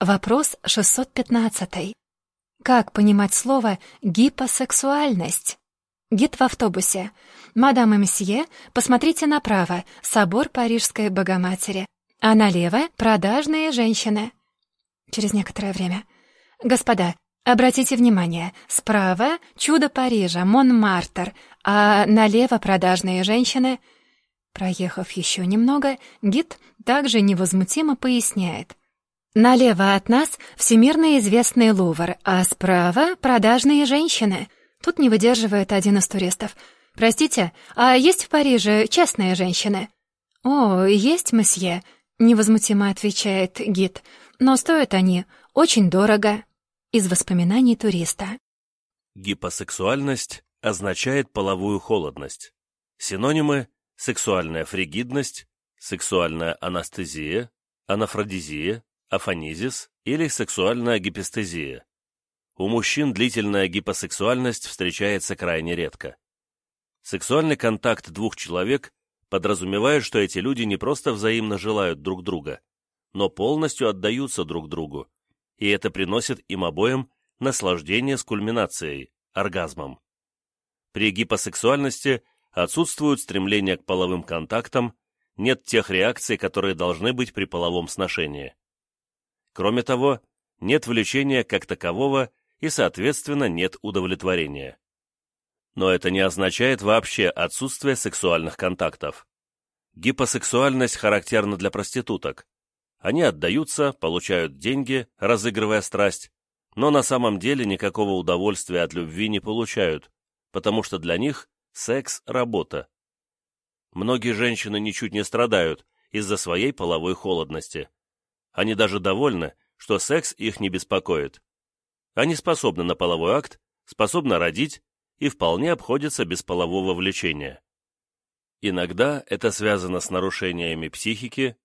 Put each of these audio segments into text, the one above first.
Вопрос 615. Как понимать слово «гипосексуальность»? Гид в автобусе. «Мадам и месье, посмотрите направо, собор Парижской Богоматери, а налево — продажные женщины». Через некоторое время. «Господа, обратите внимание, справа — чудо Парижа, Монмартр, а налево продажные женщины». Проехав еще немного, гид также невозмутимо поясняет. Налево от нас всемирно известный Лувр, а справа — продажные женщины. Тут не выдерживает один из туристов. «Простите, а есть в Париже честные женщины?» «О, есть, месье», — невозмутимо отвечает гид. «Но стоят они очень дорого». Из воспоминаний туриста. Гипосексуальность означает половую холодность. Синонимы — сексуальная фригидность, сексуальная анестезия, анафродизия, афонизис или сексуальная гипестезия. У мужчин длительная гипосексуальность встречается крайне редко. Сексуальный контакт двух человек подразумевает, что эти люди не просто взаимно желают друг друга, но полностью отдаются друг другу, и это приносит им обоим наслаждение с кульминацией, оргазмом. При гипосексуальности отсутствует стремление к половым контактам, нет тех реакций, которые должны быть при половом сношении. Кроме того, нет влечения как такового и, соответственно, нет удовлетворения. Но это не означает вообще отсутствие сексуальных контактов. Гипосексуальность характерна для проституток. Они отдаются, получают деньги, разыгрывая страсть, но на самом деле никакого удовольствия от любви не получают, потому что для них секс – работа. Многие женщины ничуть не страдают из-за своей половой холодности. Они даже довольны, что секс их не беспокоит. Они способны на половой акт, способны родить и вполне обходятся без полового влечения. Иногда это связано с нарушениями психики,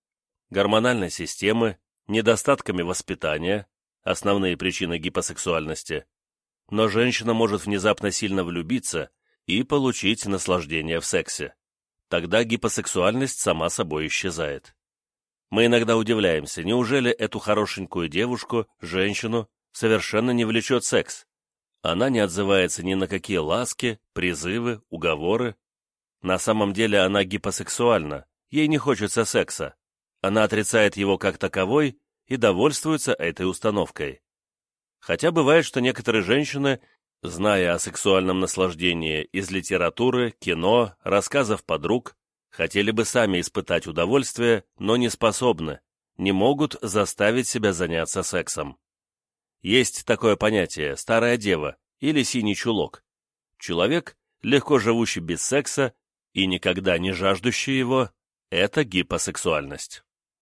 гормональной системы, недостатками воспитания, основные причины гипосексуальности. Но женщина может внезапно сильно влюбиться и получить наслаждение в сексе. Тогда гипосексуальность сама собой исчезает. Мы иногда удивляемся, неужели эту хорошенькую девушку, женщину, совершенно не влечет секс? Она не отзывается ни на какие ласки, призывы, уговоры. На самом деле она гипосексуальна, ей не хочется секса. Она отрицает его как таковой и довольствуется этой установкой. Хотя бывает, что некоторые женщины, зная о сексуальном наслаждении из литературы, кино, рассказов подруг, хотели бы сами испытать удовольствие, но не способны, не могут заставить себя заняться сексом. Есть такое понятие «старая дева» или «синий чулок». Человек, легко живущий без секса и никогда не жаждущий его, это гипосексуальность.